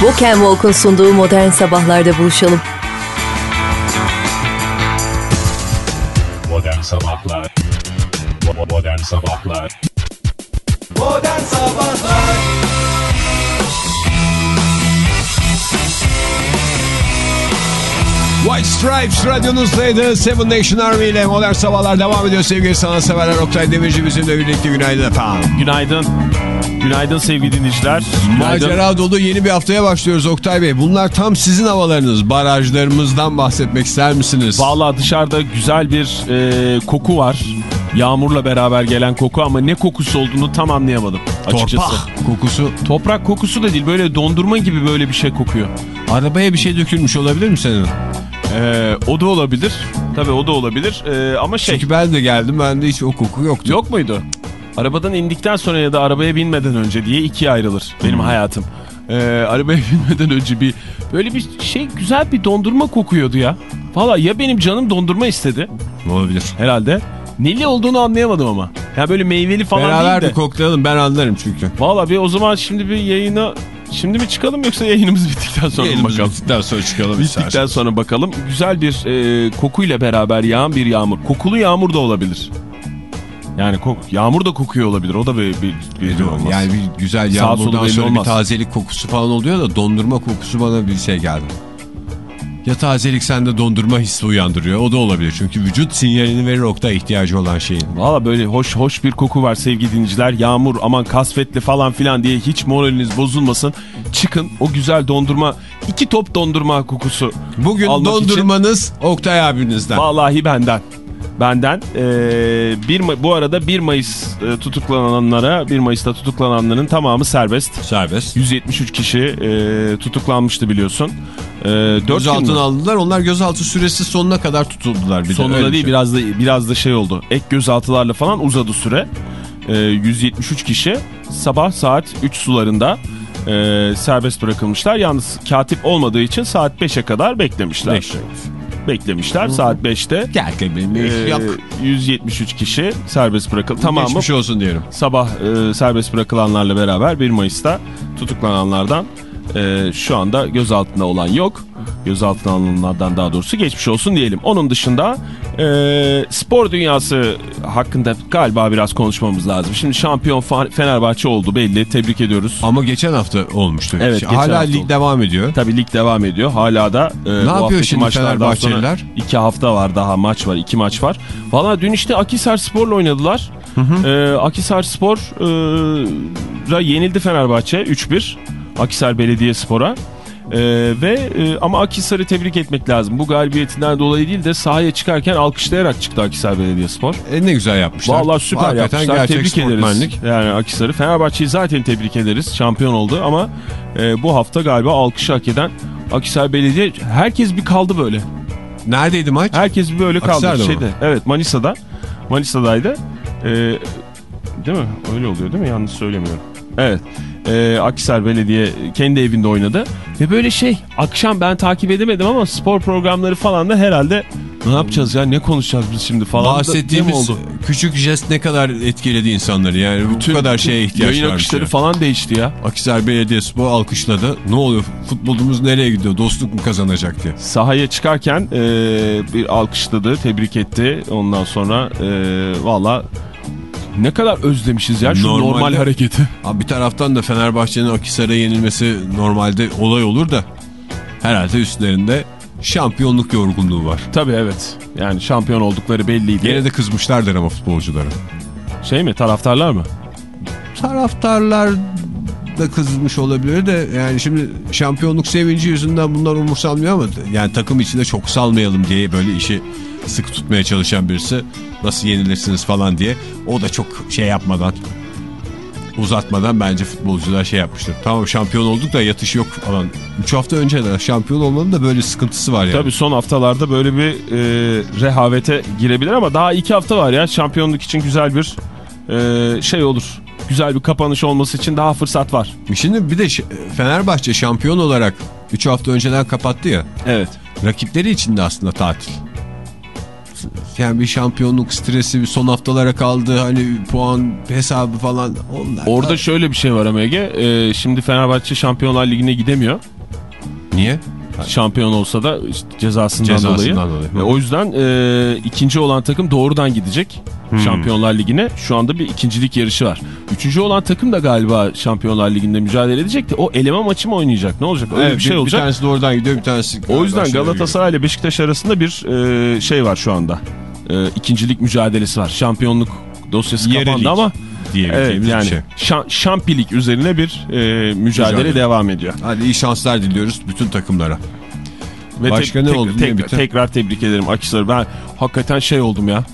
Walk and Walk'un sunduğu Modern Sabahlar'da buluşalım. Modern Sabahlar. Modern Sabahlar. Modern Sabahlar White Stripes radyonuzdaydı. Seven Nation Army ile Modern Sabahlar devam ediyor sevgili sanatseverler. Oktay Demirci bizimle birlikte günaydın efendim. Günaydın. Günaydın sevgili dinleyiciler. Günaydın. Macera dolu yeni bir haftaya başlıyoruz Oktay Bey. Bunlar tam sizin havalarınız. Barajlarımızdan bahsetmek ister misiniz? Valla dışarıda güzel bir e, koku var. Yağmurla beraber gelen koku ama ne kokusu olduğunu tam anlayamadım açıkçası. Torpak kokusu. Toprak kokusu da değil böyle dondurma gibi böyle bir şey kokuyor. Arabaya bir şey dökülmüş olabilir mi senin? E, o da olabilir. Tabii o da olabilir E, ama şey Çünkü ben de geldim. Bende hiç o koku yoktu. yok muydu? Arabadan indikten sonra ya da arabaya binmeden önce diye ikiye ayrılır benim Hmm. hayatım. E, arabaya binmeden önce bir böyle bir şey güzel bir dondurma kokuyordu ya. Valla ya benim canım dondurma istedi Olabilir. herhalde. Neli olduğunu anlayamadım ama. Ya böyle meyveli falan Beraber değil bir de. koklayalım ben anlarım çünkü. Valla bir o zaman şimdi bir yayına... Şimdi mi çıkalım yoksa yayınımız bittikten sonra mı Yayınımız bakalım? bittikten sonra çıkalım Bittikten isterseniz. sonra bakalım. Güzel bir e, kokuyla beraber yağan bir yağmur. Kokulu yağmur da olabilir. Yani kok, yağmur da kokuyor olabilir. O da bir, bir, bir olmaz. Yani bir güzel yağmurdan belli sonra bir olmaz. tazelik kokusu falan oluyor da dondurma kokusu bana bir şey geldi. Ya tazelik sende dondurma hissi uyandırıyor. O da olabilir. Çünkü vücut sinyalini verir okta ihtiyacı olan şeyin. Valla böyle hoş hoş bir koku var sevgili dinleyiciler. Yağmur aman kasvetli falan filan diye hiç moraliniz bozulmasın. Çıkın o güzel dondurma iki top dondurma kokusu. Bugün almak için- dondurmanız Oktay abinizden. Vallahi benden. Benden. Ee, 1 Ma- bu arada 1 Mayıs e, tutuklananlara 1 Mayıs'ta tutuklananların tamamı serbest. Serbest. 173 kişi e, tutuklanmıştı biliyorsun. E, 4 gün mü? Gözaltına aldılar. Onlar gözaltı süresi sonuna kadar tutuldular. Bir de, öyle bir değil şey. biraz da biraz da şey oldu. Ek gözaltılarla falan uzadı süre. Ee, 173 kişi sabah saat 3 sularında e, serbest bırakılmışlar. Yalnız katip olmadığı için saat 5'e kadar beklemişler. Beş. Beklemişler saat 5'te. Gel benim Ee, yok. 173 kişi serbest bırakıldı. Tamamı Geçmiş olsun diyelim. sabah e, serbest bırakılanlarla beraber 1 Mayıs'ta tutuklananlardan e, şu anda gözaltına olan yok. Gözaltına alınanlardan daha doğrusu geçmiş olsun diyelim. Onun dışında e, spor dünyası hakkında galiba biraz konuşmamız lazım. Şimdi şampiyon Fenerbahçe oldu belli. Tebrik ediyoruz. Ama geçen hafta olmuştu. Evet, geçen Hala hafta lig oldu. devam ediyor. Tabii lig devam ediyor. Hala da e, bu yapıyor şimdi Fenerbahçeliler? iki hafta var daha maç var. iki maç var. Valla dün işte Akisar Spor'la oynadılar. E, Akisar Spor'a yenildi Fenerbahçe 3-1. Akisar Belediye Spor'a. E, ve e, ama Akisar'ı tebrik etmek lazım. Bu galibiyetinden dolayı değil de sahaya çıkarken alkışlayarak çıktı Akisar Belediyespor. E, ne güzel yapmışlar. Vallahi süper Hakikaten yapmışlar. Tebrik ederiz. Yani Akisar'ı. Fenerbahçe'yi zaten tebrik ederiz. Şampiyon oldu ama e, bu hafta galiba alkışı hak eden Akisar Belediye herkes bir kaldı böyle. Neredeydi maç? Herkes bir böyle kaldı. Akhisar'da mı? Şeyde, evet Manisa'da. Manisa'daydı. E, değil mi? Öyle oluyor değil mi? Yanlış söylemiyorum. Evet. E, Akhisar Belediye kendi evinde oynadı. Ve böyle şey akşam ben takip edemedim ama spor programları falan da herhalde ne yapacağız ya ne konuşacağız biz şimdi falan. Bahsettiğimiz oldu? küçük jest ne kadar etkiledi insanları yani bu kadar şeye ihtiyaç Yayın varmış. akışları ya. falan değişti ya. Akhisar Belediyespor alkışladı. Ne oluyor? Futbolumuz nereye gidiyor? Dostluk mu kazanacak diye. Sahaya çıkarken e, bir alkışladı, tebrik etti. Ondan sonra e, valla ne kadar özlemişiz ya şu Normalde- normal hareketi. Abi bir taraftan da Fenerbahçe'nin Akhisar'a yenilmesi normalde olay olur da herhalde üstlerinde şampiyonluk yorgunluğu var. Tabii evet. Yani şampiyon oldukları belliydi. Gene de kızmışlardır ama futbolculara. Şey mi taraftarlar mı? Taraftarlar da kızmış olabilir de yani şimdi şampiyonluk sevinci yüzünden bunlar umursamıyor ama yani takım içinde çok salmayalım diye böyle işi sıkı tutmaya çalışan birisi nasıl yenilirsiniz falan diye o da çok şey yapmadan uzatmadan bence futbolcular şey yapmıştır. Tamam şampiyon olduk da yatış yok falan. 3 hafta önce de şampiyon olmanın da böyle sıkıntısı var yani. Tabii son haftalarda böyle bir e, rehavete girebilir ama daha iki hafta var ya şampiyonluk için güzel bir e, şey olur. Güzel bir kapanış olması için daha fırsat var. Şimdi bir de Fenerbahçe şampiyon olarak 3 hafta önceden kapattı ya. Evet. Rakipleri için de aslında tatil. yani bir şampiyonluk stresi bir son haftalara kaldı hani puan hesabı falan onlar. Orada şöyle bir şey var ama Ege. Ee, şimdi Fenerbahçe Şampiyonlar Ligi'ne gidemiyor. niye? Şampiyon olsa da cezasından, Cezasından dolayı. dolayı. Ve o yüzden e, ikinci olan takım doğrudan gidecek Şampiyonlar Ligi'ne. Şu anda bir ikincilik yarışı var. Üçüncü olan takım da galiba Şampiyonlar Ligi'nde mücadele edecek de o eleme maçı mı oynayacak? Ne olacak? Öyle Evet, bir şey olacak. Bir tanesi doğrudan gidiyor bir tanesi. O yüzden Galatasaray ile Beşiktaş arasında bir e, şey var şu anda. E, ikincilik mücadelesi var. Şampiyonluk dosyası Yarı kapandı ama evet, diyebileceğimiz yani bir şey. şa- şampilik üzerine bir e, mücadele, Mücadele. devam ediyor. Hadi iyi şanslar diliyoruz bütün takımlara. Ve Başka ne oldu, tek- tekrar tebrik ederim Akisar'ı. Ben hakikaten şey oldum ya.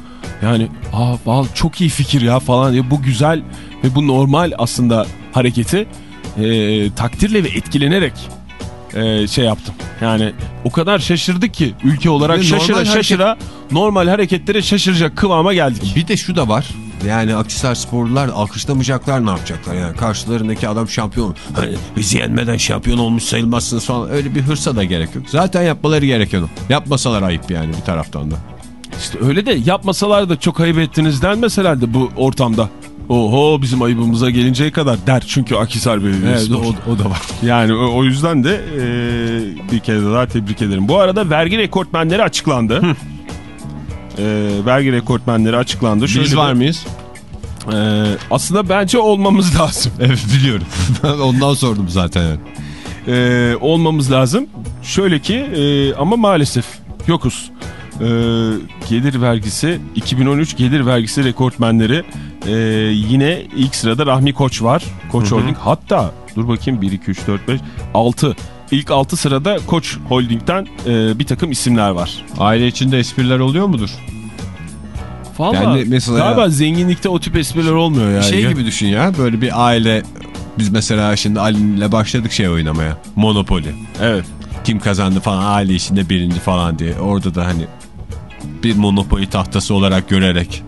Yani aa, val çok iyi fikir ya falan diye bu güzel ve bu normal aslında hareketi e, takdirle ve etkilenerek e, şey yaptım. Yani o kadar şaşırdık ki ülke olarak Ve şaşıra normal şaşıra normal hareketlere şaşıracak kıvama geldik. Bir de şu da var. Yani Akhisar sporlular alkışlamayacaklar ne yapacaklar yani karşılarındaki adam şampiyon. Hani bizi yenmeden şampiyon olmuş sayılmazsınız falan öyle bir hırsa da gerek yok. Zaten yapmaları gereken o. Yapmasalar ayıp yani bir taraftan da. İşte öyle de yapmasalar da çok ayıp ettiniz denmez herhalde bu ortamda. Oho bizim ayıbımıza gelinceye kadar der çünkü Akhisar Belediyesi. Evet o, o da var. Yani o, o yüzden de e, bir kere daha tebrik ederim. Bu arada vergi rekortmenleri açıklandı. E, vergi rekortmenleri açıklandı. Şöyle Biz bir- var mıyız? E, aslında bence olmamız lazım. Evet biliyorum. Ben ondan sordum zaten yani. E, olmamız lazım. Şöyle ki e, ama maalesef yokuz. E, gelir vergisi 2013 gelir vergisi rekortmenleri e, yine ilk sırada Rahmi Koç var. Koç Holding hatta dur bakayım 1 2 3 4 5 6 İlk 6 sırada Koç Holding'den e, bir takım isimler var. Aile içinde espriler oluyor mudur? Vallahi Yani mesela- galiba zenginlikte o tip espriler olmuyor yani. Şey gibi düşün ya böyle bir aile biz mesela şimdi Ali'yle başladık şey oynamaya. Monopoly. Evet. Kim kazandı falan aile içinde birinci falan diye. Orada da hani bir Monopoly tahtası olarak görerek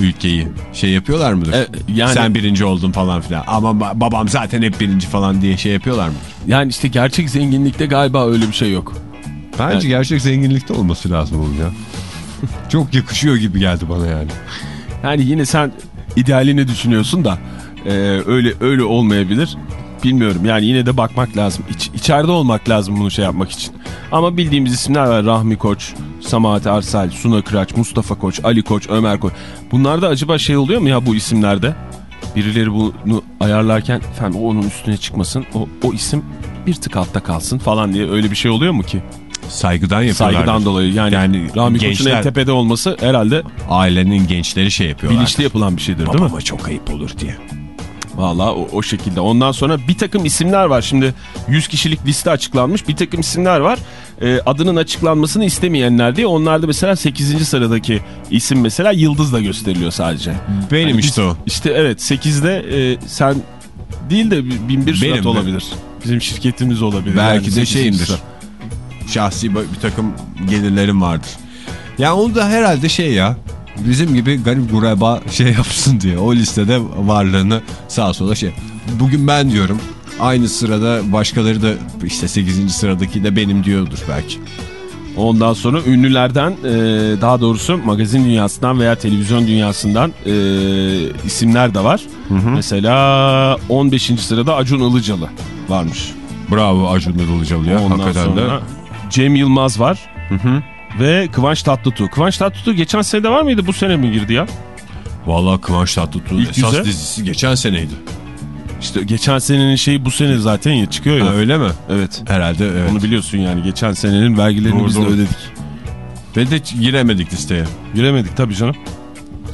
ülkeyi şey yapıyorlar mıdır? E, yani Sen birinci oldun falan filan. Ama ba- babam zaten hep birinci falan diye şey yapıyorlar mı? yani işte gerçek zenginlikte galiba öyle bir şey yok. Bence Evet. gerçek zenginlikte olması lazım onun ya. Çok yakışıyor gibi geldi bana yani. Yani yine sen idealini düşünüyorsun da e, öyle öyle olmayabilir. Bilmiyorum yani yine de bakmak lazım. İç, içeride olmak lazım bunu şey yapmak için. Ama bildiğimiz isimler var. Rahmi Koç, Samahat Arsal, Suna Kıraç, Mustafa Koç, Ali Koç, Ömer Koç. Bunlarda acaba şey oluyor mu ya bu isimlerde? Birileri bunu ayarlarken efendim o onun üstüne çıkmasın. O, o isim bir tık altta kalsın falan diye öyle bir şey oluyor mu ki? Saygıdan yapıyorlar. Saygıdan dolayı yani, Yani Rahmi Koç'un en tepede olması herhalde Ailenin gençleri şey yapıyorlar. bilinçli yapılan bir şeydir değil mi? Babama çok ayıp olur diye. Valla o, o şekilde. Ondan sonra bir takım isimler var. Şimdi 100 kişilik liste açıklanmış. Bir takım isimler var. Ee, adının açıklanmasını istemeyenler diye. Onlarda mesela 8. sıradaki isim mesela Yıldız da gösteriliyor sadece. Benim Yani biz- işte o. İşte evet 8'de e, sen değil de bin bir Benim surat mi? olabilir. Bizim şirketimiz olabilir. Belki Yani de şeyimdir. sıra. Şahsi bir takım gelirlerim vardır. Ya onu da herhalde şey ya bizim gibi garip gureba şey yapsın diye o listede varlığını sağa sola şey. Bugün ben diyorum aynı sırada başkaları da işte 8. sıradaki de benim diyordur belki. Ondan sonra ünlülerden e, daha doğrusu magazin dünyasından veya televizyon dünyasından e, isimler de var. Mesela 15. sırada Acun Ilıcalı varmış. Bravo Acun Ilıcalı ya Ondan hakikaten sonra de. Cem Yılmaz var. Ve Kıvanç Tatlıtuğ. Kıvanç Tatlıtuğ geçen sene de var mıydı bu sene mi girdi ya? Valla Kıvanç Tatlıtuğ'un esas yüze- dizisi geçen seneydi. İşte geçen senenin şeyi bu sene zaten ya çıkıyor ya. Ha, öyle mi? Evet. Herhalde evet. Onu biliyorsun yani geçen senenin vergilerini Doğru, biz de doğru. ödedik. Ve de giremedik listeye. Giremedik tabii canım.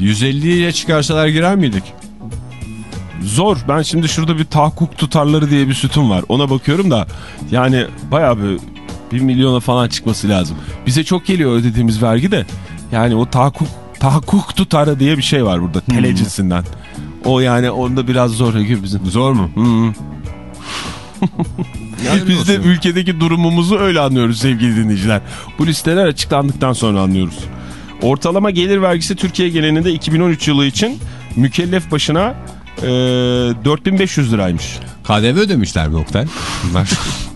150'ye çıkarsalar girer miydik? Zor. Ben şimdi şurada bir tahakkuk tutarları diye bir sütun var. Ona bakıyorum da yani bayağı bir 1 milyona falan çıkması lazım. Bize çok geliyor ödediğimiz vergi de. Yani o tahakkuk, tahakkuk tutarı diye bir şey var burada. Cinsinden. O yani onda biraz zor bizim. Zor mu? Hı. Biz de ülkedeki durumumuzu öyle anlıyoruz sevgili dinleyiciler. Bu listeler açıklandıktan sonra anlıyoruz. Ortalama gelir vergisi Türkiye genelinde 2013 yılı için mükellef başına e, 4500 liraymış. KDV ödemişler mi Oktay? Bunlar.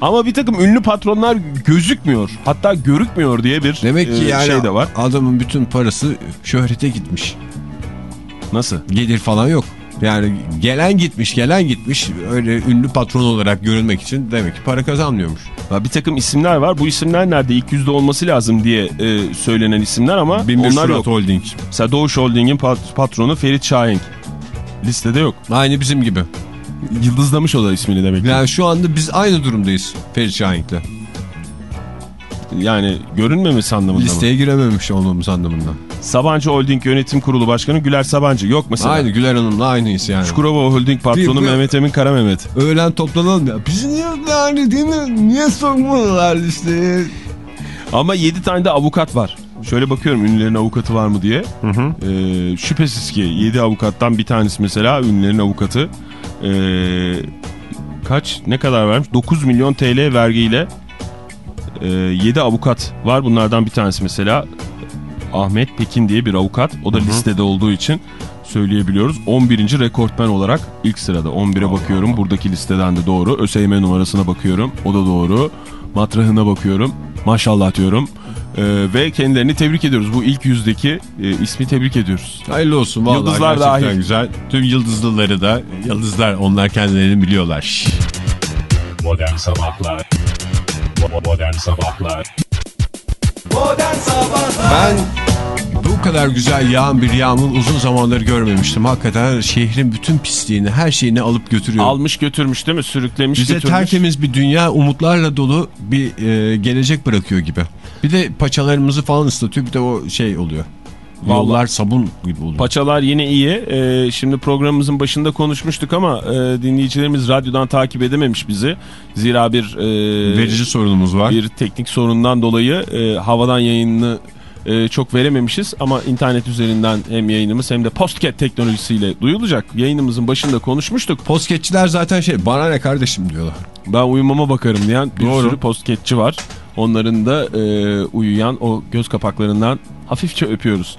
Ama bir takım ünlü patronlar gözükmüyor. Hatta görükmüyor diye bir Demek ki e, yani şey de var. adamın bütün parası şöhrete gitmiş. Nasıl? Gelir falan yok. Yani gelen gitmiş gelen gitmiş öyle ünlü patron olarak görünmek için demek ki para kazanmıyormuş. Ya bir takım isimler var. Bu isimler nerede? İlk yüzde olması lazım diye e, söylenen isimler ama Binbir onlar yok. Holding. Mesela Doğuş Holding'in pat- patronu Ferit Şahenk. Listede yok. Aynı bizim gibi. Yıldızlamış o da ismini demek ki. Yani şu anda biz aynı durumdayız Ferit Şahink'le. Yani görünmemesi anlamında mı? Listeye girememiş olmamız anlamında. Sabancı Holding Yönetim Kurulu Başkanı Güler Sabancı. Yok mesela. Aynı Güler Hanım'la aynıyız yani. Çukurova Holding patronu Bir- Mehmet Emin Kara Mehmet. Öğlen toplanalım ya. Bizi niye yani değil mi? Niye sokmadılar listeye? Ama 7 tane de avukat var. Şöyle bakıyorum ünlülerin avukatı var mı diye. Ee, şüphesiz ki 7 avukattan bir tanesi mesela ünlülerin avukatı. Ee, kaç ne kadar vermiş? 9 milyon TL vergiyle e, 7 avukat var. Bunlardan bir tanesi mesela Ahmet Pekin diye bir avukat. O da listede olduğu için söyleyebiliyoruz. 11. rekortmen olarak ilk sırada. 11'e bakıyorum. Buradaki listeden de doğru. ÖSYM numarasına bakıyorum. O da doğru. Matrahına bakıyorum. Maşallah diyorum. Ee, ve kendilerini tebrik ediyoruz. Bu ilk yüzdeki e, ismi tebrik ediyoruz. Hayırlı olsun vallahi Yıldızlar gerçekten dahil. güzel. Tüm yıldızlıları da yıldızlar onlar kendilerini biliyorlar. Modern Sabahlar Modern Sabahlar Modern Sabahlar Ben bu kadar güzel yağan bir yağmur uzun zamandır görmemiştim. Hakikaten şehrin bütün pisliğini, her şeyini alıp götürüyor. Almış götürmüş değil mi? Sürüklemiş Bize götürmüş. tertemiz bir dünya, umutlarla dolu bir e, gelecek bırakıyor gibi. Bir de paçalarımızı falan ıslatıyor. Bir de o şey oluyor. Vallahi- Yollar sabun gibi oluyor. Paçalar yine iyi. Ee, şimdi programımızın başında konuşmuştuk ama e, dinleyicilerimiz radyodan takip edememiş bizi. Zira bir e, Verici sorunumuz var. bir teknik sorundan dolayı e, havadan yayınını e, çok verememişiz. Ama internet üzerinden hem yayınımız hem de postcat teknolojisiyle duyulacak. Yayınımızın başında konuşmuştuk. Posketçiler zaten şey bana ne kardeşim diyorlar. Ben uyumama bakarım diyen bir Doğru. sürü postketçi var. Onların da e, uyuyan o göz kapaklarından hafifçe öpüyoruz.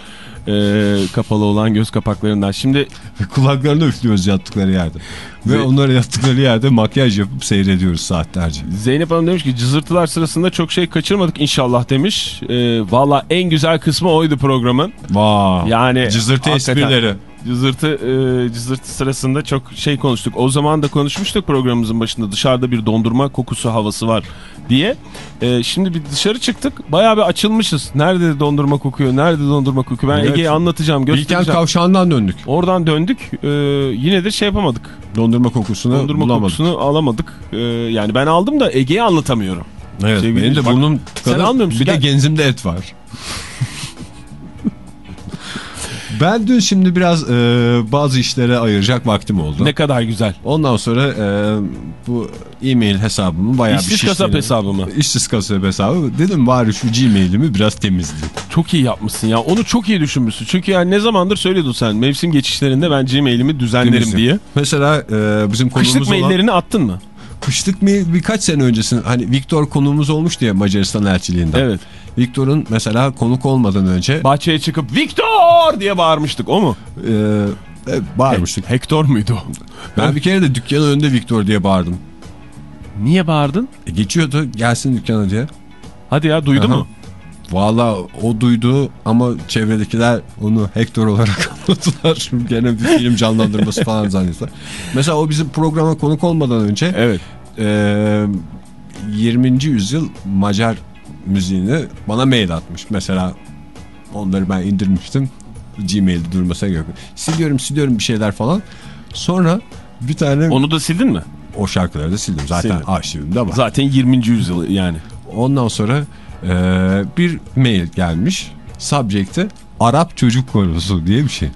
E, kapalı olan göz kapaklarından. Şimdi Kulaklarını üflüyoruz yattıkları yerde. Ve Ve- onları yattıkları yerde makyaj yapıp seyrediyoruz saatlerce. Zeynep Hanım demiş ki cızırtılar sırasında çok şey kaçırmadık inşallah demiş. E, Valla en güzel kısmı oydu programın. Vay. Yani Cızırtı esprileri. Cızırtı, e, cızırtı sırasında çok şey konuştuk. O zaman da konuşmuştuk programımızın başında dışarıda bir dondurma kokusu havası var diye. E, şimdi bir dışarı çıktık bayağı bir açılmışız. Nerede dondurma kokuyor, nerede dondurma kokuyor ben Evet. Ege'ye anlatacağım, Bilkent göstereceğim. kavşağından döndük. Oradan döndük e, yine de şey yapamadık. Dondurma kokusunu Dondurma bulamadık. kokusunu alamadık. E, yani ben aldım da Ege'ye anlatamıyorum. Evet, Sevgili benim de burnum sen kadar almıyor musun? bir de genzimde et var. ben dün şimdi biraz e, bazı işlere ayıracak vaktim oldu. Ne kadar güzel. Ondan sonra e, bu e-mail hesabımı bayağı İşsiz bir kasap şişledim. hesabı mı? İşsiz kasap hesabı. Dedim bari şu Gmail'imi biraz temizleyeyim. Çok iyi yapmışsın ya. Onu çok iyi düşünmüşsün. Çünkü yani ne zamandır söylüyordun sen. Mevsim geçişlerinde ben Gmail'imi düzenlerim Temizleyeyim. diye. Mesela e, bizim konumuz Kışlık olan... maillerini attın mı? Kışlık mail birkaç sene öncesinde hani Viktor konuğumuz olmuştu ya Macaristan elçiliğinden. Evet. Viktor'un mesela konuk olmadan önce Bahçeye çıkıp Victor diye bağırmıştık. O mu? e, e, bağırmıştık. Hector muydu o? Ben bir kere de dükkanın önünde Viktor diye bağırdım. Niye bağırdın? E, geçiyordu gelsin dükkana diye. Hadi ya duydu Aha. mu? Valla o duydu ama çevredekiler onu Hector olarak anladılar. Gene bir film canlandırması falan zannettiler. Mesela o bizim programa konuk olmadan önce Evet. e, 20. yüzyıl Macar müziğini bana mail atmış. Mesela onları ben indirmiştim. Gmail'de durmasına gerek yok. Siliyorum siliyorum bir şeyler falan. Sonra bir tane Onu da sildin mi? o şarkıları da sildim. Zaten Sildin. arşivimde var. Zaten 20. yüzyıl yani. Ondan sonra e, bir mail gelmiş. Subject'te Arap çocuk korosu diye bir şey.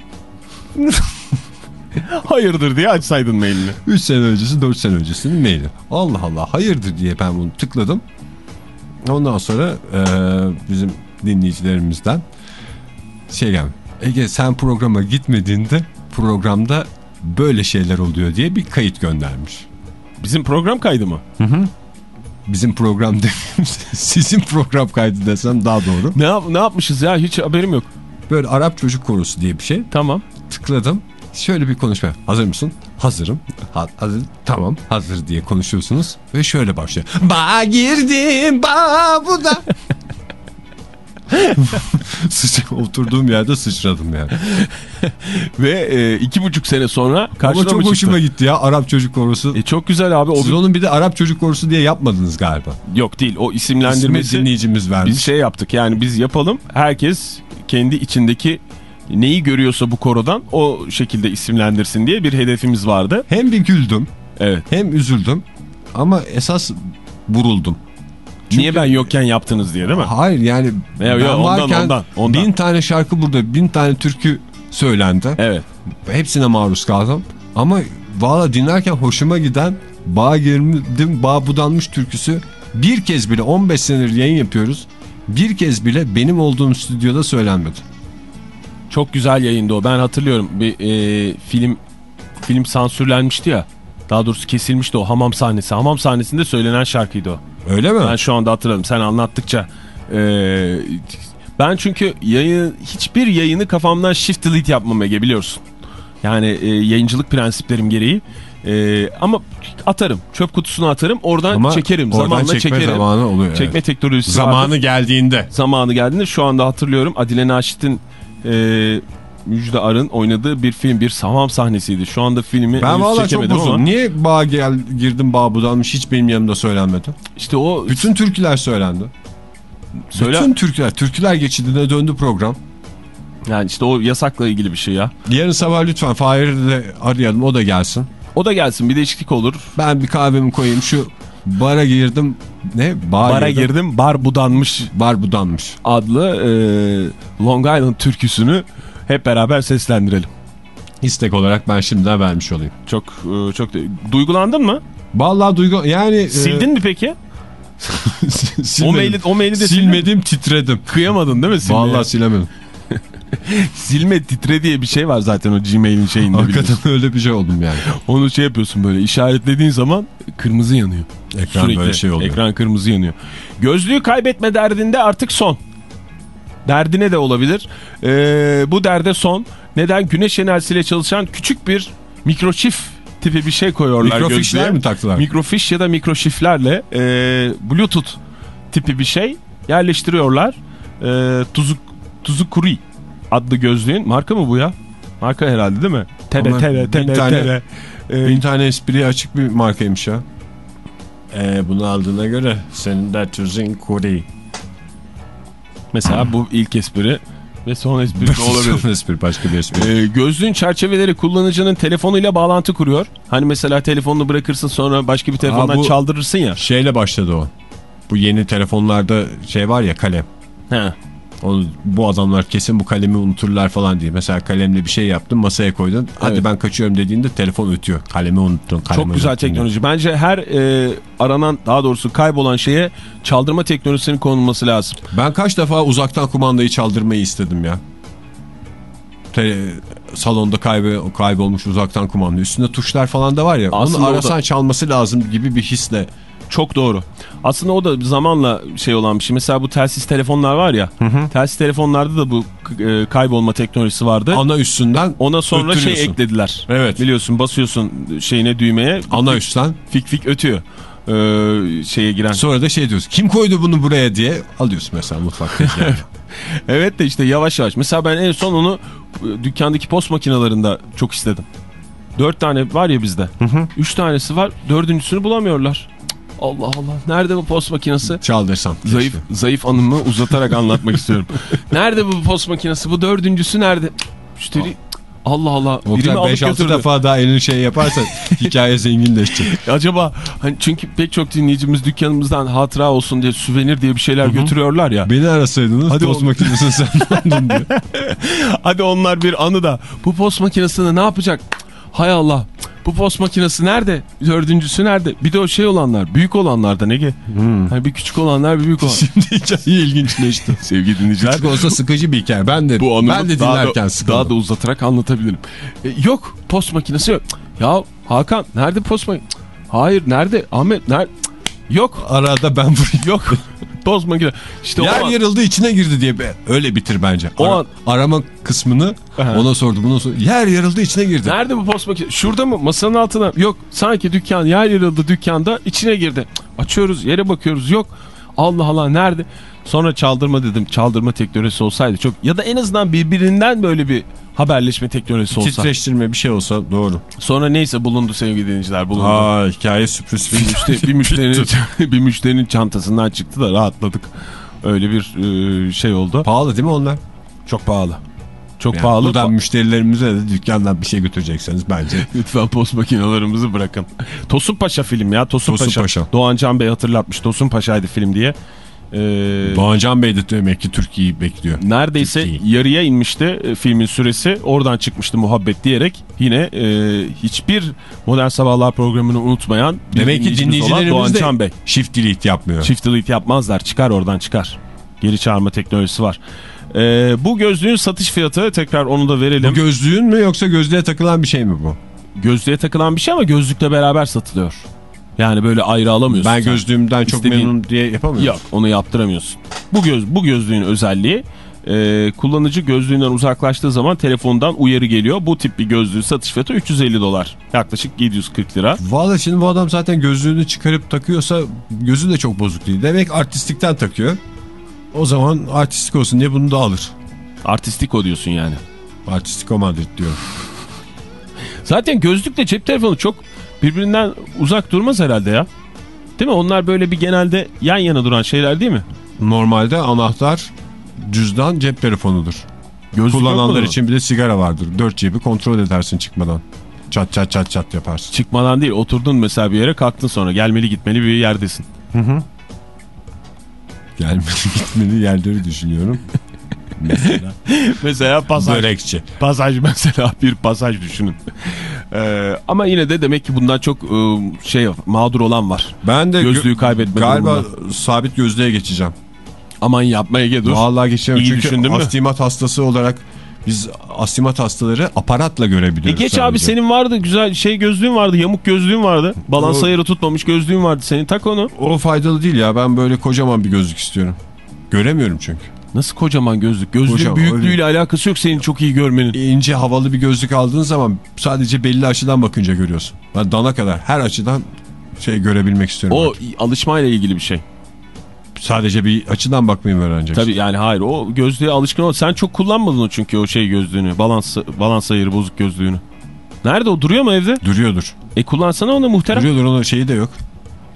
Hayırdır diye açsaydın mailini. 3 sene öncesi 4 sene öncesinin maili. Allah Allah hayırdır diye ben bunu tıkladım. Ondan sonra e, bizim dinleyicilerimizden şey geldi. Ege sen programa gitmediğinde programda böyle şeyler oluyor diye bir kayıt göndermiş. Bizim program kaydı mı? Bizim program demeyeyim, sizin program kaydı desem daha doğru. Ne, yap ne yapmışız ya hiç haberim yok. Böyle Arap çocuk korosu diye bir şey. Tamam. Tıkladım. şöyle bir konuşma. Hazır mısın? Hazırım. Ha, hazır. Tamam hazır diye konuşuyorsunuz. Ve şöyle başlıyor. Ba girdim ba bu da. Oturduğum yerde sıçradım yani. Ve e, iki buçuk sene sonra karşına Ama çok çıktı? hoşuma gitti ya Arap çocuk korusu. E, çok güzel abi. O Siz bir- onun bir de Arap çocuk korusu diye yapmadınız galiba. Yok değil. O İsmi isimlendirmesi dinleyicimiz vermiş. biz şey yaptık. Yani biz yapalım. Herkes kendi içindeki neyi görüyorsa bu korodan o şekilde isimlendirsin diye bir hedefimiz vardı. Hem bir güldüm Evet. hem üzüldüm ama esas vuruldum. Niye ben yokken yaptınız diye değil mi? Hayır yani Ya, ben ya, ondan, varken ondan, ondan. bin tane şarkı burada bin tane türkü söylendi. Evet. Hepsine maruz kaldım. Ama valla dinlerken hoşuma giden Bağ girdim bağ budanmış türküsü bir kez bile 15 senedir yayın yapıyoruz. Bir kez bile benim olduğum stüdyoda söylenmedi. Çok güzel yayındı o. Ben hatırlıyorum. Bir e, film film sansürlenmişti ya. Daha doğrusu kesilmişti o hamam sahnesi. Hamam sahnesinde söylenen şarkıydı o. Öyle mi? Ben şu anda hatırladım. Sen anlattıkça. Ee, ben çünkü yayın, hiçbir yayını kafamdan shift delete yapmam Ege biliyorsun. Yani e, yayıncılık prensiplerim gereği. E, ama atarım. Çöp kutusuna atarım. Oradan Ama çekerim. oradan Zamanla çekme çekerim. zamanı oluyor. Çekme evet. teknolojisi Zamanı vardır. geldiğinde. Zamanı geldiğinde şu anda hatırlıyorum. Adile Naşit'in e, Müjde Ar'ın oynadığı bir film. Bir savam sahnesiydi. Şu anda filmi Ben valla çok bozuldum. ama. Niye bağ gel, girdim bağ budanmış hiç benim yanımda söylenmedi? İşte o Bütün türküler söylendi. söyle Bütün türküler. Türküler geçidine döndü program. yani işte o yasakla ilgili bir şey ya. Yarın sabah lütfen Fahir'i de arayalım o da gelsin. O da gelsin bir değişiklik olur. Ben bir kahvemi koyayım şu bara girdim. Ne? Bağ Bara girdim bar budanmış Bar budanmış. adlı e, Long Island türküsünü hep beraber seslendirelim. İstek olarak ben şimdiden vermiş olayım. Çok e, çok duygulandın mı? Vallahi duygu yani. Sildin mi peki? E, O silmedim. maili o maili de sildin. Silmedim titredim. Kıyamadın değil mi silmeye? Vallahi silemedim. silme titre diye bir şey var zaten o Gmail'in şeyinde. biliyorsun. Hakikaten öyle bir şey oldum yani. Onu şey yapıyorsun böyle işaretlediğin zaman kırmızı yanıyor. Ekran böyle şey oluyor. Ekran kırmızı yanıyor. Gözlüğü kaybetme derdinde artık son. Derdine de olabilir. Ee, bu derde son. Neden? Güneş enerjisiyle çalışan küçük bir mikroçip tipi bir şey koyuyorlar Mikrofişler gözlüğe. mi taktılar? Mikrofiş ya da mikroşiflerle e, Bluetooth tipi bir şey yerleştiriyorlar. E, tuzu, tuzu kuri adlı gözlüğün. Marka mı bu ya? Marka herhalde değil mi? Tere tere tere tane- tere. E, Bin tane espriye açık bir markaymış ya. Ee, bunu aldığına göre senin de tuzun kuri. Mesela bu ilk espri ve son espri de olabilir. espri başka bir espri. Ee, gözlüğün çerçeveleri kullanıcının telefonuyla bağlantı kuruyor. Hani mesela telefonunu bırakırsın sonra başka bir telefondan Aa, bu- çaldırırsın ya. Şeyle başladı o. Bu yeni telefonlarda şey var ya kalem. He. Onu, bu adamlar kesin bu kalemi unuturlar falan diye. Mesela kalemle bir şey yaptın masaya koydun. Hadi Evet. ben kaçıyorum dediğinde telefon ötüyor. Kalemi unuttun. Kalemi Çok güzel unuttun diye. teknoloji. Bence her e, aranan daha doğrusu kaybolan şeye çaldırma teknolojisinin konulması lazım. Ben kaç defa uzaktan kumandayı çaldırmayı istedim ya. Te- salonda kaybe, kaybolmuş uzaktan kumanda. Üstünde tuşlar falan da var ya. Aslında onu arasan çalması lazım gibi bir hisle. Çok doğru. Aslında o da zamanla şey olan bir şey. Mesela bu telsiz telefonlar var ya. Telsiz telefonlarda da bu e, kaybolma teknolojisi vardı. Ana üstünden Ona sonra şey eklediler. Evet. Biliyorsun basıyorsun şeyine düğmeye Ana üstten. fik fik ötüyor. Ee, şeye giren. Sonra da şey diyorsun. Kim koydu bunu buraya diye alıyorsun mesela mutfakta. Yani. Evet de işte yavaş yavaş. Mesela ben en son onu e, dükkandaki post makinalarında çok istedim. Dört tane var ya bizde. Üç tanesi var. Dördüncüsünü bulamıyorlar. Allah Allah. Nerede bu post makinesi? Çaldırsan. Zayıf, zayıf anımı uzatarak anlatmak istiyorum. Nerede bu post makinesi? Bu dördüncüsü nerede? Müşteri... Allah Allah. Oktay alıp 5-6 götürdü. defa daha elini şey yaparsan hikaye zenginleşecek. Acaba hani çünkü pek çok dinleyicimiz dükkanımızdan hatıra olsun diye süvenir diye bir şeyler götürüyorlar ya. Beni arasaydınız Hadi oğlum. makinesini sen aldın diye. Hadi onlar bir anı da bu post makinesini ne yapacak? Hay Allah. Bu post makinesi nerede? Dördüncüsü nerede? Bir de o şey olanlar, büyük olanlardan Ege. Hani bir küçük olanlar, bir büyük olan. Şimdi hikaye ilginçleşti. Sevgili dinleyiciler. Küçük olsa sıkıcı bir hikaye. Ben de, Bu ben de daha dinlerken da, sıkıldım. daha da uzatarak anlatabilirim. E, yok post makinesi yok. Ya Hakan nerede post makinesi? Hayır nerede? Ahmet nerede? Yok Arada ben burayı yok. toz makine. İşte Yer an- yarıldı içine girdi diye be- öyle bitir bence. O Ara- an- arama kısmını Aha. ona sordu buna sordu. Yer yarıldı içine girdi. Nerede bu post makinesi? Şurada mı? Masanın altına. Yok. Sanki dükkan yer yarıldı dükkanda içine girdi. Açıyoruz yere bakıyoruz. Yok. Allah Allah nerede? Sonra çaldırma dedim. Çaldırma teknolojisi olsaydı çok. Ya da en azından birbirinden böyle bir haberleşme teknolojisi olsa. Titreştirme bir şey olsa doğru. Sonra neyse bulundu sevgili dinleyiciler bulundu. Aa hikaye sürpriz. Bir, müşte- bir müşterinin, bir müşterinin çantasından çıktı da rahatladık. Öyle bir e, şey oldu. Pahalı değil mi onlar? Çok pahalı. Çok Yani pahalı. Buradan müşterilerimize de dükkandan bir şey götürecekseniz bence. Lütfen post makinelerimizi bırakın. Tosun Paşa film ya. Tosun, Tosun Paşa. Paşa. Doğan Can Bey hatırlatmış. Tosun Paşa'ydı film diye. Ee, Doğancan Bey de demek ki Türkiye'yi bekliyor. neredeyse Türkiye. yarıya inmişti e, filmin süresi. Oradan çıkmıştı muhabbet diyerek. Yine e, hiçbir Modern Sabahlar programını unutmayan Demek ki dinleyicilerimiz de Bey. shift delete yapmıyor. Çift delete yapmazlar. Çıkar oradan çıkar. Geri çağırma teknolojisi var. Ee, bu gözlüğün satış fiyatı tekrar onu da verelim. Bu gözlüğün mü yoksa gözlüğe takılan bir şey mi bu? Gözlüğe takılan bir şey ama gözlükle beraber satılıyor. Yani böyle ayrı alamıyorsun. Ben sen. gözlüğümden çok İstediğin- memnunum diye yapamıyorum. Yok onu yaptıramıyorsun. Bu göz bu gözlüğün özelliği e, kullanıcı gözlüğünden uzaklaştığı zaman telefondan uyarı geliyor. Bu tip bir gözlüğün satış fiyatı 350 dolar. Yaklaşık 740 lira. Valla şimdi bu adam zaten gözlüğünü çıkarıp takıyorsa gözü de çok bozuk değil. Demek artistikten takıyor. O zaman artistik olsun diye bunu da alır. Artistik o diyorsun yani. Artistik o Madrid diyor. Zaten gözlükle cep telefonu çok birbirinden uzak durmaz herhalde ya. Değil mi? Onlar böyle bir genelde yan yana duran şeyler değil mi? Normalde anahtar cüzdan cep telefonudur. Gözlük Kullananlar için bir de sigara vardır. Dört cebi kontrol edersin çıkmadan. Çat çat çat çat yaparsın. Çıkmadan değil oturdun mesela bir yere kalktın sonra gelmeli gitmeli bir yerdesin. Gelmeli gitmeli yerleri düşünüyorum. Mesela mesela pasaj. börekçi. Pasaj mesela bir pasaj düşünün. Ee, ama yine de demek ki bundan çok e, şey mağdur olan var. Ben de Gözlüğü gö- kaybetme Galiba durumunda. sabit gözlüğe geçeceğim. Aman yapma Ege dur. Vallahi geçeceğim. İyi Çünkü düşündün mü? astigmat hastası olarak biz astigmat hastaları aparatla E görebiliyoruz. geç sadece. abi senin vardı güzel şey gözlüğün vardı yamuk gözlüğün vardı. Balans O- ayarı tutmamış gözlüğün vardı senin tak onu. O faydalı değil ya. Ben böyle kocaman bir gözlük istiyorum. Göremiyorum çünkü. Nasıl kocaman gözlük? Gözlüğün Kocaman, büyüklüğüyle alakası yok senin çok iyi görmenin. İnce havalı bir gözlük aldığın zaman sadece belli açıdan bakınca görüyorsun. Ben dana kadar her açıdan şey görebilmek istiyorum. O artık. alışmayla ilgili bir şey. Sadece bir açıdan bakmayı mı öğreneceksin? Tabii yani hayır o gözlüğe alışkın ol. Sen çok kullanmadın o çünkü o şey gözlüğünü. Balans, balans ayarı bozuk gözlüğünü. Nerede o duruyor mu evde? Duruyordur. E kullansana onu muhterem. Duruyordur onun şeyi de yok.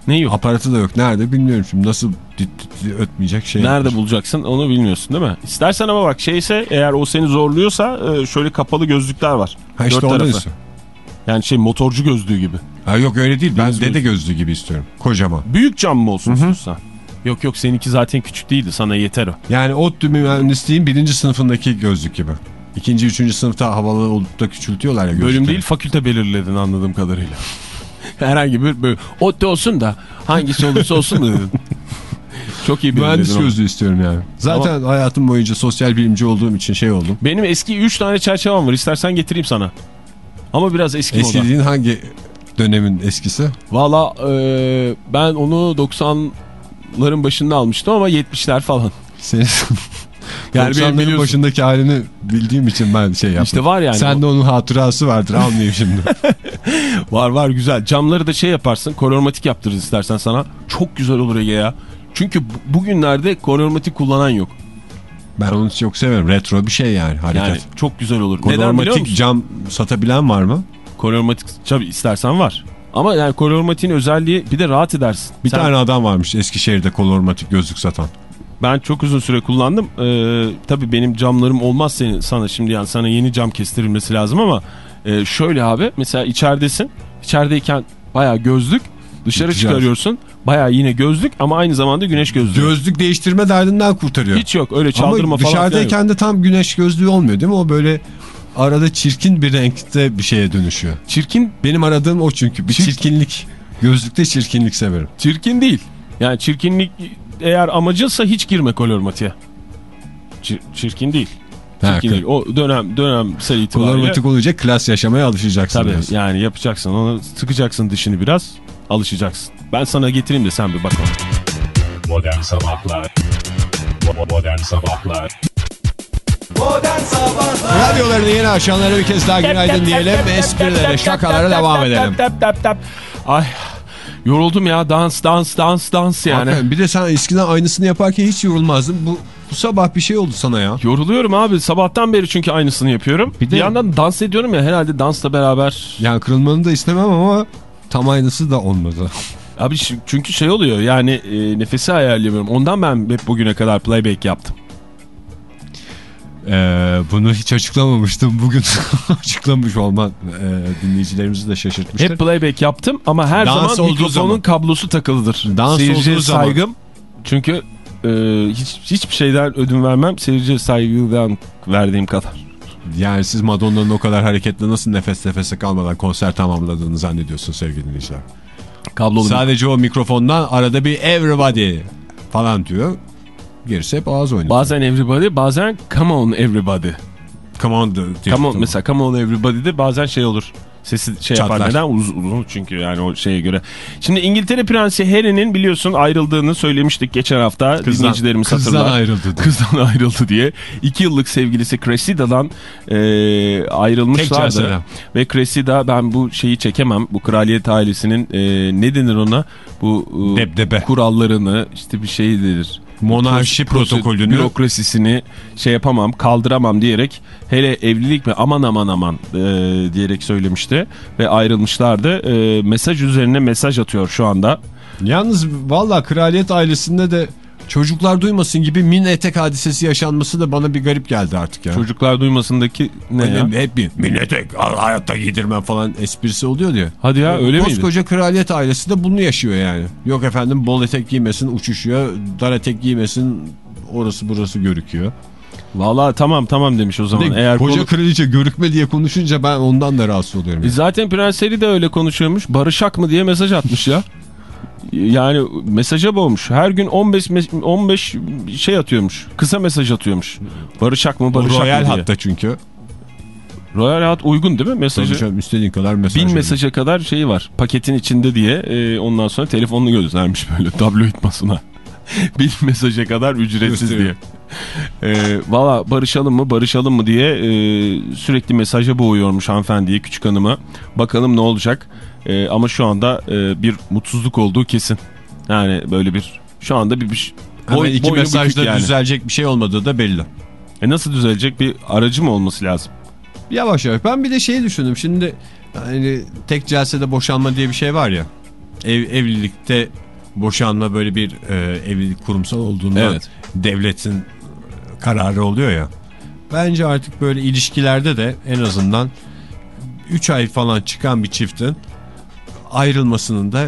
Ne yok? Aparatı da yok. Nerede bilmiyorum şimdi. Nasıl dit dit dit ötmeyecek şey. Nerede yapmış. bulacaksın onu bilmiyorsun değil mi? İstersen ama bak şeyse eğer o seni zorluyorsa e, şöyle kapalı gözlükler var. Ha işte Dört ondan istiyorum. Yani şey motorcu gözlüğü gibi. Ha yok öyle değil. Ben Deniz dede gözlüğü gibi istiyorum. Kocaman. Büyük cam mı olsun istiyorsan? Yok yok seninki zaten küçük değildi sana yeter o. Yani ODTÜ mühendisliğin birinci sınıfındaki gözlük gibi. İkinci, üçüncü sınıfta havalı olup da küçültüyorlar ya gözlükleri. Bölüm değil fakülte belirledin anladığım kadarıyla. Herhangi bir bölüm. ODTÜ olsun da hangisi olursa olsun da. Çok iyi Mühendis belirledin onu. gözlüğü istiyorum yani. Zaten hayatım boyunca sosyal bilimci olduğum için şey oldum. Benim eski 3 tane çerçevem var istersen getireyim sana. Ama biraz eski moda. Eskiliğin hangi dönemin eskisi? Valla e, ben onu 90'ların başında almıştım ama 70'ler falan. Senin Yani benim 90'ların biliyorsun. başındaki halini bildiğim için ben şey yaptım. İşte var yani. Sen de onun hatırası vardır almayayım şimdi. Var var güzel. Camları da şey yaparsın. kolormatik yaptırırız istersen sana. Çok güzel olur Ege ya. Çünkü bu- bugünlerde kolormatik kullanan yok. ben onu çok severim. Retro bir şey yani hareket. Yani çok güzel olur. Kolormatik cam satabilen var mı? Kolormatik tabii istersen var. Ama yani kolormatiğin özelliği bir de rahat edersin. Bir Sen- tane adam varmış Eskişehir'de kolormatik gözlük satan. Ben çok uzun süre kullandım. Ee, tabii benim camlarım olmaz senin, sana şimdi yani sana yeni cam kestirilmesi lazım ama e, şöyle abi mesela içeridesin. İçerideyken bayağı gözlük dışarı Güzel. çıkarıyorsun. Bayağı yine gözlük ama aynı zamanda güneş gözlüğü. Gözlük değiştirme derdinden kurtarıyor. Hiç yok öyle çaldırma Ama falan. yok. dışarıdayken de tam güneş gözlüğü olmuyor değil mi? O böyle arada çirkin bir renkte bir şeye dönüşüyor. Çirkin Benim aradığım o çünkü. Bir Çirkin- çirkinlik. Gözlükte çirkinlik severim. çirkin değil. Yani çirkinlik eğer amacınsa hiç girme kolormatiğe. Çir- çirkin değil. Değil. O dönem dönemsel itibariyle. Kolormatik olunca klas yaşamaya alışacaksın. Tabii diyorsun. yani yapacaksın onu sıkacaksın dişini biraz alışacaksın. Ben sana getireyim de sen bir bakalım. Modern Sabahlar Modern Sabahlar Modern Sabahlar Radyolarını yeni açanlara bir kez daha günaydın diyelim. Esprilere, şakalara devam edelim. Ay yoruldum ya dans dans dans dans yani. Hakikaten, Bir de sen eskiden aynısını yaparken hiç yorulmazdın. Bu, bu sabah bir şey oldu sana ya. Yoruluyorum abi sabahtan beri çünkü aynısını yapıyorum. Bir, de- yandan dans ediyorum ya herhalde dansla beraber. Yani kırılmanı da istemem ama tam aynısı da olmadı. Abi çünkü şey oluyor yani e, nefesi ayarlayamıyorum. Ondan ben hep bugüne kadar playback yaptım. Ee, bunu hiç açıklamamıştım. Bugün açıklamış olman e, dinleyicilerimizi de şaşırtmıştır. Hep playback yaptım ama her Dans zaman mikrofonun zaman. kablosu takılıdır. Dans Seyirciye olduğu zaman. saygım. Çünkü e, hiç, hiçbir şeyden ödün vermem. Seyirciye saygıdan verdiğim kadar. Yani siz Madonna'nın o kadar hareketli nasıl nefes nefese kalmadan konser tamamladığını zannediyorsun sevgili dinleyiciler. Kablolu Sadece o mikrofondan arada bir everybody falan diyor. Gerisi hep ağız oynuyor. Bazen everybody bazen come on everybody. Come on. diyor. Come on, mesela come on everybody'de bazen şey olur. Sesi şey yapar. Çatlar. Neden? Uz- uzun çünkü yani o şeye göre. Şimdi İngiltere Prensi Harry'nin biliyorsun ayrıldığını söylemiştik geçen hafta. Dinleyicilerimiz kızdan hatırlar. ayrıldı diye. Kızdan ayrıldı diye. İki yıllık sevgilisi Cressida'dan e, ayrılmışlardı. Ve Cressida ben bu şeyi çekemem. Bu kraliyet ailesinin e, ne denir ona? Bu e, Debdebe. kurallarını işte bir şeydir. Monarşi protokolünü. bürokrasisini şey yapamam kaldıramam diyerek hele evlilik mi aman aman aman e, diyerek söylemişti ve ayrılmışlardı. E, mesaj üzerine mesaj atıyor şu anda. Yalnız valla kraliyet ailesinde de çocuklar duymasın gibi min etek hadisesi yaşanması da bana bir garip geldi artık ya. Çocuklar duymasındaki ne ya? Hani hep bir min etek hayatta giydirmem falan esprisi oluyor diyor. Hadi ya öyle miydi? Koskoca kraliyet ailesi de bunu yaşıyor yani. Yok efendim bol etek giymesin uçuşuyor, dar etek giymesin orası burası görüküyor. Valla tamam tamam demiş o zaman. De Eğer koca konu- kraliçe görükme diye konuşunca ben ondan da rahatsız oluyorum. E yani. Zaten Prens Harry de öyle konuşuyormuş. Barışak mı diye mesaj atmış ya. Yani mesaja boğmuş. Her gün 15 mes- 15 şey atıyormuş. Kısa mesaj atıyormuş. Barışak mı barışak royal mı diye. hatta çünkü. Royal hat uygun değil mi mesajı? Tabii canım, istediğin kadar mesaj. Bin mesaja kadar şeyi var. Paketin içinde diye e, ondan sonra telefonunu göstermiş böyle tabloid basına. Bin mesaja kadar ücretsiz diye. E, Valla barışalım mı barışalım mı diye e, sürekli mesaja boğuyormuş hanımefendiye küçük hanıma. Bakalım ne olacak. E, ama şu anda e, bir mutsuzluk olduğu kesin. Yani böyle bir şu anda bir, bir Hemen boy- iki mesajda yani. düzelecek bir şey olmadığı da belli. E nasıl düzelecek bir aracı mı olması lazım? Yavaş yavaş. Ben bir de şeyi düşündüm. Şimdi hani tek celsede boşanma diye bir şey var ya. Ev, evlilikte boşanma böyle bir e, evlilik kurumsal olduğunda Evet. devletin kararı oluyor ya. Bence artık böyle ilişkilerde de en azından 3 ay falan çıkan bir çiftin ayrılmasının da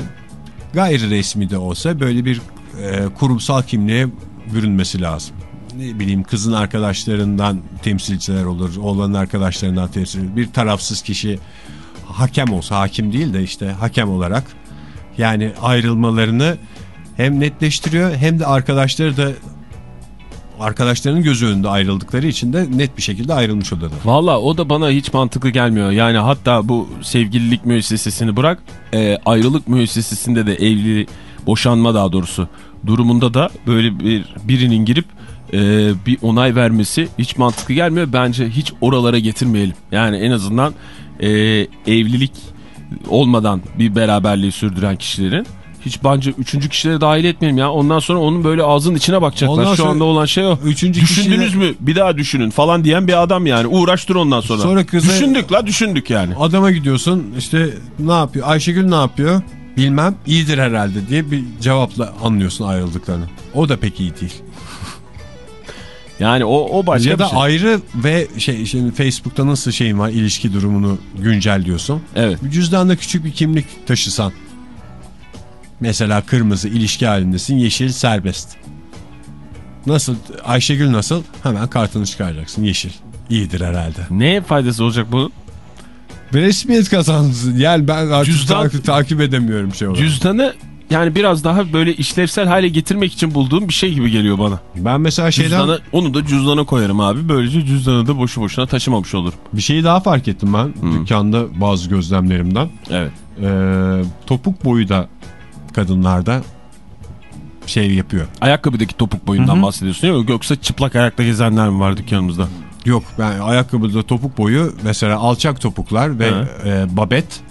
gayri resmi de olsa böyle bir e, kurumsal kimliğe bürünmesi lazım. Ne bileyim kızın arkadaşlarından temsilciler olur, oğlanın arkadaşlarından temsilciler. Bir tarafsız kişi hakem olsa, hakim değil de işte hakem olarak yani ayrılmalarını hem netleştiriyor hem de arkadaşları da arkadaşlarının gözü önünde ayrıldıkları için de net bir şekilde ayrılmış oluyorlar. Valla o da bana hiç mantıklı gelmiyor. Yani hatta bu sevgililik müessesesini bırak e, ayrılık müessesesinde de evli boşanma daha doğrusu durumunda da böyle bir birinin girip e, bir onay vermesi hiç mantıklı gelmiyor. Bence hiç oralara getirmeyelim. Yani en azından e, evlilik olmadan bir beraberliği sürdüren kişilerin hiç bence üçüncü kişileri dahil etmeyelim ya. Ondan sonra onun böyle ağzının içine bakacaklar. Ondan Şu anda olan şey o. üçüncü Düşündünüz kişiyle- mü? Bir daha düşünün falan diyen bir adam yani. Uğraş dur ondan sonra. Sonra kıza- Düşündük la düşündük yani. Adama gidiyorsun işte ne yapıyor Ayşegül ne yapıyor bilmem iyidir herhalde diye bir cevapla anlıyorsun ayrıldıklarını. O da pek iyi değil. Yani o, o başka ya da şey. ayrı ve şey şimdi Facebook'ta nasıl şeyin var ilişki durumunu güncelliyorsun. Evet. Cüzdanda küçük bir kimlik taşısan. Mesela kırmızı ilişki halindesin yeşil serbest. Nasıl Ayşegül nasıl hemen kartını çıkaracaksın yeşil. İyidir herhalde. Ne faydası olacak bu? Resmiyet kazansın. Yani ben artık Cüzdan- takip, takip edemiyorum şey olarak. Cüzdanı yani biraz daha böyle işlevsel hale getirmek için bulduğum bir şey gibi geliyor bana. Ben mesela şeyden Cüzdanı, onu da cüzdana koyarım abi. Böylece cüzdanı da boşu boşuna taşımamış olurum. bir şeyi daha fark ettim ben dükkanda bazı gözlemlerimden. Evet. Ee, topuk boyu da kadınlarda şey yapıyor. Ayakkabıdaki topuk boyundan bahsediyorsun değil mi? Yoksa çıplak ayakta gezenler mi var dükkanımızda? Yok ben ayakkabıda topuk boyu mesela alçak topuklar ve Hı. e, babet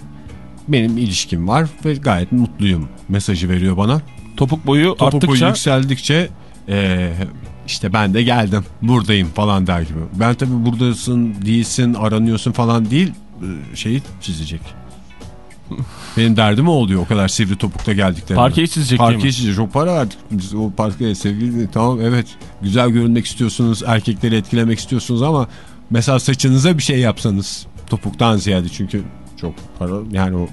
benim ilişkim var ve gayet mutluyum mesajı veriyor bana. Topuk boyu Topuk boyu arttıkça yükseldikçe e, işte ben de geldim buradayım falan der gibi. Ben tabii buradasın değilsin aranıyorsun falan değil e, şeyi çizecek. Benim derdim o oluyor o kadar sivri topukta geldiklerinde. parkeyi çizecek değil mi? Parke çizecek. Çok para verdik. Biz o parkeye sevgili tamam evet güzel görünmek istiyorsunuz. Erkekleri etkilemek istiyorsunuz ama mesela saçınıza bir şey yapsanız topuktan ziyade çünkü çok para yani o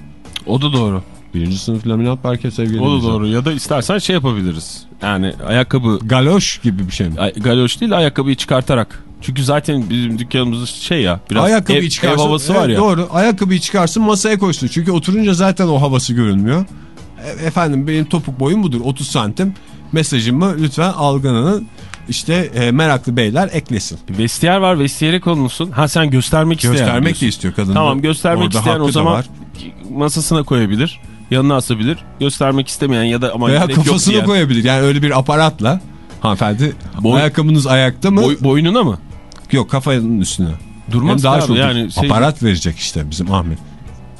O da doğru. birinci sınıf laminat parke sevgili. O da doğru. Ya da istersen şey yapabiliriz. Yani ayakkabı Galoş gibi bir şey mi? ay- galoş değil de ayakkabıyı çıkartarak. Çünkü zaten bizim dükkanımız şey ya biraz Ayakkabıyı ev, ev çıkarsın. havası Evet, var ya. Doğru. Ayakkabıyı çıkarsın masaya koysun. Çünkü oturunca zaten o havası görünmüyor. E- efendim benim topuk boyum budur 30 santim. Mesajımı lütfen algınanın işte e, meraklı beyler eklesin. Vestiyer var vestiyere konulsun. Ha sen göstermek isteyen Göstermek diyorsun. de istiyor kadın. Tamam göstermek Orada isteyen o zaman var. masasına koyabilir. Yanına asabilir. Göstermek istemeyen ya da ama Veya kafasına koyabilir. Yani öyle bir aparatla hanımefendi Boy- ayakkabınız ayakta mı? Boy- boynuna mı? Yok kafanın üstüne. Durmaz Hem daha ki çok abi, yani şey- aparat verecek işte bizim Ahmet.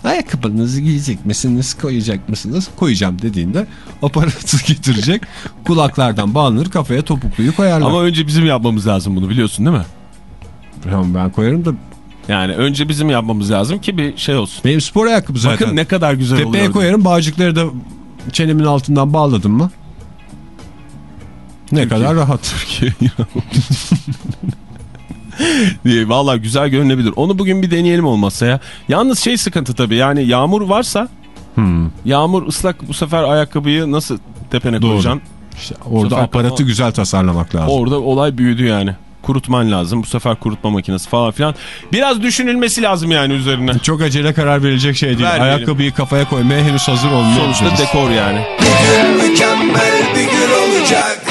Ayakkabınızı giyecek misiniz, koyacak mısınız? Koyacağım dediğinde aparatı getirecek. kulaklardan bağlanır kafaya topukluyu koyarlar. Ama önce bizim yapmamız lazım bunu biliyorsun değil mi? Tamam, ben koyarım da Yani önce bizim yapmamız lazım ki bir şey olsun. benim spor ayakkabı zaten. Bakın ne kadar güzel Tepeye oluyor. koyarım bağcıkları da çenemin altından bağladım mı? Ne kadar rahat. diye Vallahi güzel görünebilir. Onu bugün bir deneyelim olmazsa ya. Yalnız şey sıkıntı tabii yani yağmur varsa Hmm. yağmur ıslak bu sefer ayakkabıyı nasıl tepene Doğru. koyacaksın? İşte orada aparatı kafa- güzel tasarlamak lazım. Orada olay büyüdü yani. Kurutman lazım. Bu sefer kurutma makinesi falan filan. Biraz düşünülmesi lazım yani üzerine. Çok acele karar verilecek şey değil. Vermeyelim. Ayakkabıyı kafaya koymaya henüz hazır olmuyor. Sonuçta dekor yani. Mükemmel bir gün olacak